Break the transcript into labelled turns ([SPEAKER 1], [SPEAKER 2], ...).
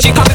[SPEAKER 1] She